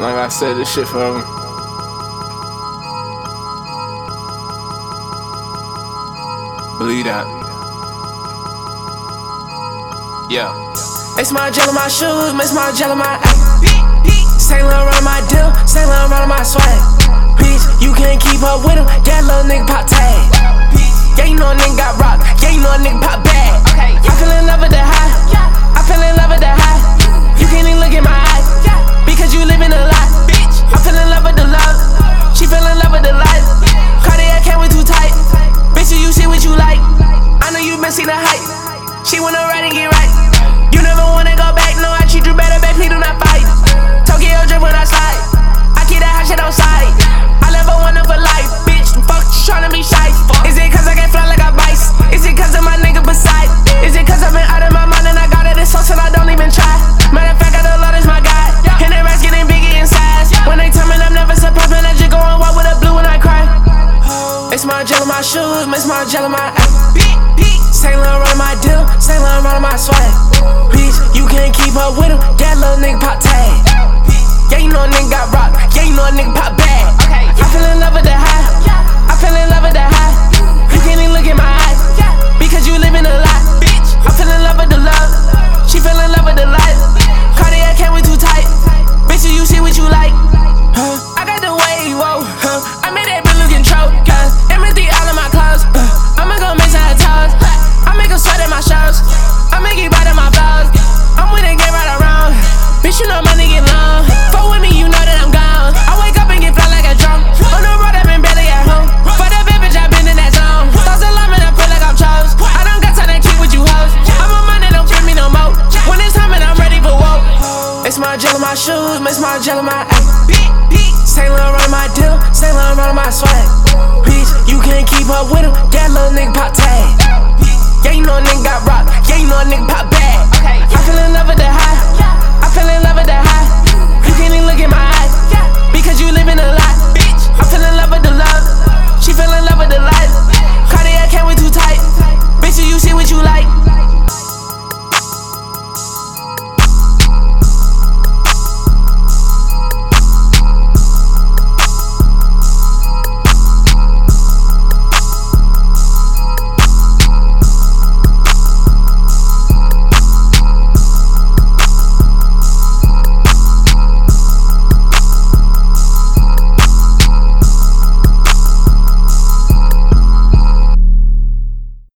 Like I said, this shit forever. Believe that. Yeah. It's my gel in my shoes, it's my gel in my eye. Saint Laurent my deal, Saint Laurent my swag. Bitch, you can't keep up with him, that little nigga pop tag. Yeah, you know a nigga got rock, yeah, you know a nigga pop bag. I feel in love with It's my gel in my shoes, miss my gel in my ass. Saint Laurent my deal, Saint Laurent my swag. Bitch, you can't keep up with him, that little nigga pop my gel in my shoes, miss my gel in my ass. Saint Laurent running my deal, Saint Laurent running my swag. Bitch, you can't keep up with him, Yeah, little nigga pop tag. Yeah, you know a nigga got rocked, yeah, you know a nigga pop bag. I feel in love with the high, I feel in love with the high. You can't even look in my eyes, because you living a lie. I feel in love with the love, she feel in love with the lies. Cardiac, can't we